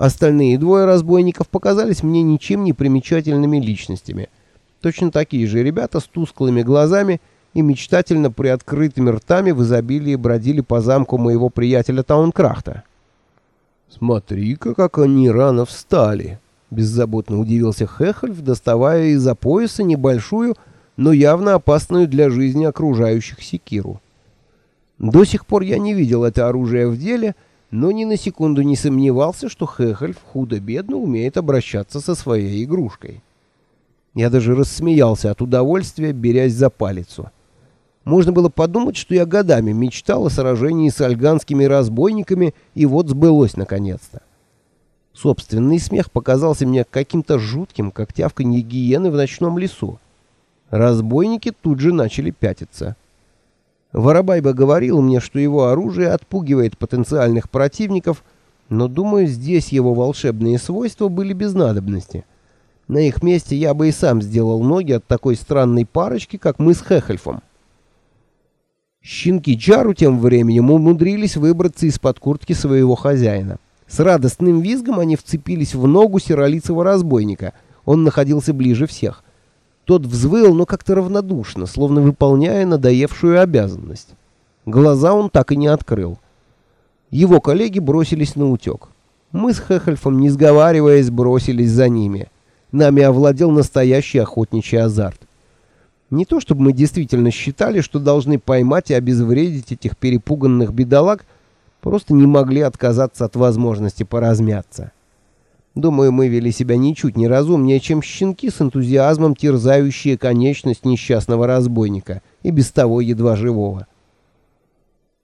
Остальные двое разбойников показались мне ничем не примечательными личностями. Точно такие же ребята с тусклыми глазами и мечтательно приоткрытыми ртами в изобилии бродили по замку моего приятеля Таункрахта. «Смотри-ка, как они рано встали!» — беззаботно удивился Хехельф, доставая из-за пояса небольшую, но явно опасную для жизни окружающих секиру. До сих пор я не видел это оружие в деле, но ни на секунду не сомневался, что Хехельф худо-бедно умеет обращаться со своей игрушкой. Я даже рассмеялся от удовольствия, берясь за палицу. Можно было подумать, что я годами мечтал о сражении с альганскими разбойниками, и вот сбылось наконец-то. Собственный смех показался мне каким-то жутким, как тявканье гиены в ночном лесу. Разбойники тут же начали пятиться. Воробайба говорил мне, что его оружие отпугивает потенциальных противников, но, думаю, здесь его волшебные свойства были без надобности. На их месте я бы и сам сделал ноги от такой странной парочки, как мы с Хехельфом. Щенки Чару тем временем умудрились выбраться из-под куртки своего хозяина. С радостным визгом они вцепились в ногу серолицего разбойника. Он находился ближе всех. Тот взвыл, но как-то равнодушно, словно выполняя надоевшую обязанность. Глаза он так и не открыл. Его коллеги бросились на утек. Мы с Хехельфом, не сговариваясь, бросились за ними. Нами овладел настоящий охотничий азарт. Не то чтобы мы действительно считали, что должны поймать и обезвредить этих перепуганных бедолаг, просто не могли отказаться от возможности поразмяться. Думаю, мы вели себя ничуть не разумнее, чем щенки с энтузиазмом, терзающие конечность несчастного разбойника, и без того едва живого.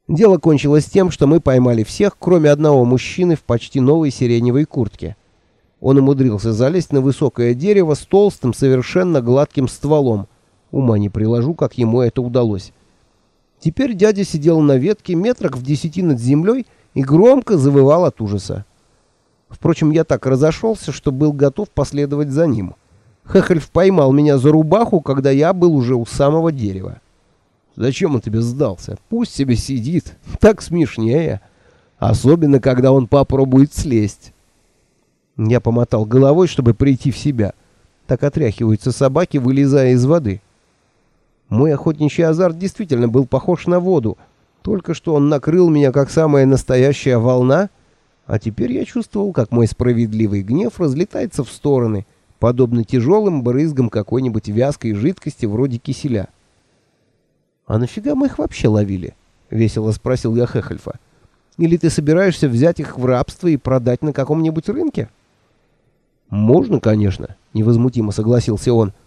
Дело кончилось тем, что мы поймали всех, кроме одного мужчины в почти новой сиреневой куртке. Он умудрился залезть на высокое дерево с толстым, совершенно гладким стволом. Ума не приложу, как ему это удалось. Теперь дядя сидел на ветке метрах в десяти над землей и громко завывал от ужаса. Впрочем, я так разошелся, что был готов последовать за ним. Хехельф поймал меня за рубаху, когда я был уже у самого дерева. «Зачем он тебе сдался? Пусть себе сидит. Так смешнее. Особенно, когда он попробует слезть». Я помотал головой, чтобы прийти в себя. Так отряхиваются собаки, вылезая из воды. Мой охотничий азарт действительно был похож на воду. Только что он накрыл меня как самая настоящая волна, а теперь я чувствовал, как мой справедливый гнев разлетается в стороны, подобно тяжелым брызгам какой-нибудь вязкой жидкости вроде киселя. «А нафига мы их вообще ловили?» — весело спросил я Хехельфа. «Или ты собираешься взять их в рабство и продать на каком-нибудь рынке?» «Можно, конечно», — невозмутимо согласился он. —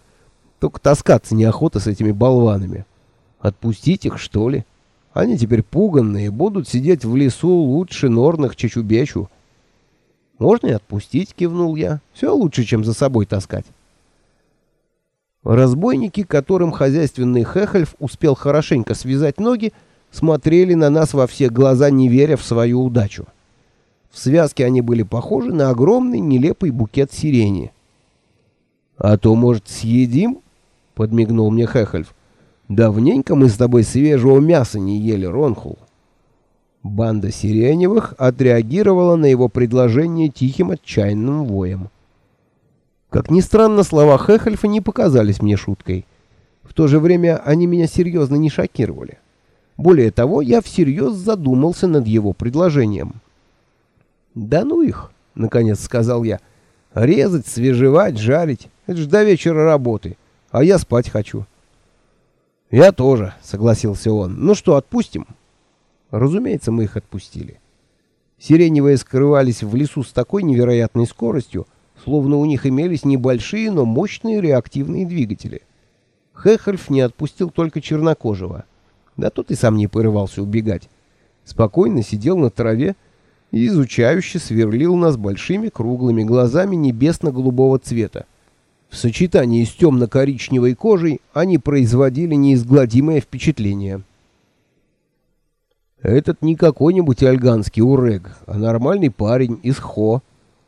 только таскаться неохота с этими болванами. Отпустить их, что ли? Они теперь пуганные, будут сидеть в лесу лучше норных чечубечу. Можно и отпустить, кивнул я. Все лучше, чем за собой таскать. Разбойники, которым хозяйственный Хехельф успел хорошенько связать ноги, смотрели на нас во все глаза, не веря в свою удачу. В связке они были похожи на огромный нелепый букет сирени. «А то, может, съедим?» подмигнул мне Хехельф. Давненько мы с тобой свежего мяса не ели, Ронхул. Банда Сиреневых отреагировала на его предложение тихим отчаянным воем. Как ни странно, слова Хехельфа не показались мне шуткой. В то же время они меня серьезно не шокировали. Более того, я всерьез задумался над его предложением. «Да ну их!» — наконец сказал я. «Резать, свежевать, жарить — это ж до вечера работы а я спать хочу». «Я тоже», — согласился он. «Ну что, отпустим?» Разумеется, мы их отпустили. Сиреневые скрывались в лесу с такой невероятной скоростью, словно у них имелись небольшие, но мощные реактивные двигатели. Хехельф не отпустил только чернокожего. Да тот и сам не порывался убегать. Спокойно сидел на траве и изучающе сверлил нас большими круглыми глазами небесно-голубого цвета. В сочетании с темно-коричневой кожей они производили неизгладимое впечатление. Этот не какой-нибудь альганский урег, а нормальный парень из Хо,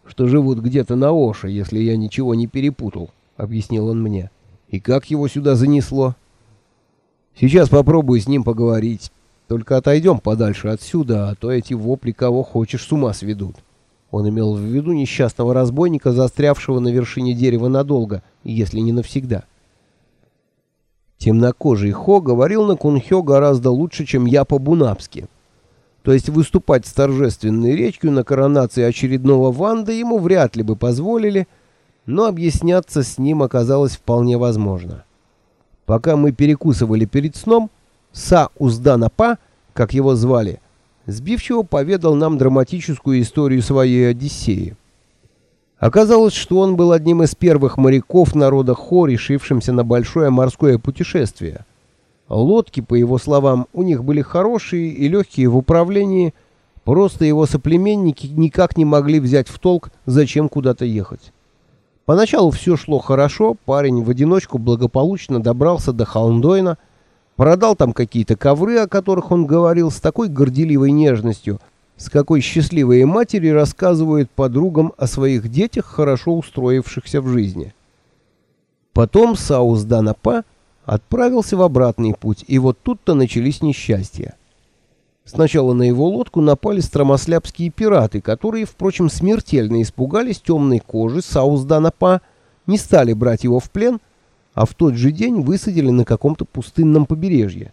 что живут где-то на Оше, если я ничего не перепутал, — объяснил он мне. И как его сюда занесло? Сейчас попробую с ним поговорить. Только отойдем подальше отсюда, а то эти вопли кого хочешь с ума сведут. Он имел в виду несчастного разбойника, застрявшего на вершине дерева надолго, если не навсегда. Темнокожий Хо говорил на кунхё гораздо лучше, чем я по-бунапски. То есть выступать с торжественной речью на коронации очередного Ванда ему вряд ли бы позволили, но объясняться с ним оказалось вполне возможно. Пока мы перекусывали перед сном, Са Узданапа, как его звали, сбивчиво поведал нам драматическую историю своей Одиссеи. Оказалось, что он был одним из первых моряков народа Хо, решившимся на большое морское путешествие. Лодки, по его словам, у них были хорошие и легкие в управлении, просто его соплеменники никак не могли взять в толк, зачем куда-то ехать. Поначалу все шло хорошо, парень в одиночку благополучно добрался до Халндойна, продал там какие-то ковры, о которых он говорил с такой горделивой нежностью, с какой счастливые матери рассказывают подругам о своих детях, хорошо устроившихся в жизни. Потом Саус Данапа отправился в обратный путь, и вот тут-то начались несчастья. Сначала на его лодку напали стромослябские пираты, которые, впрочем, смертельно испугались темной кожи Саус Данапа, не стали брать его в плен, а в тот же день высадили на каком-то пустынном побережье.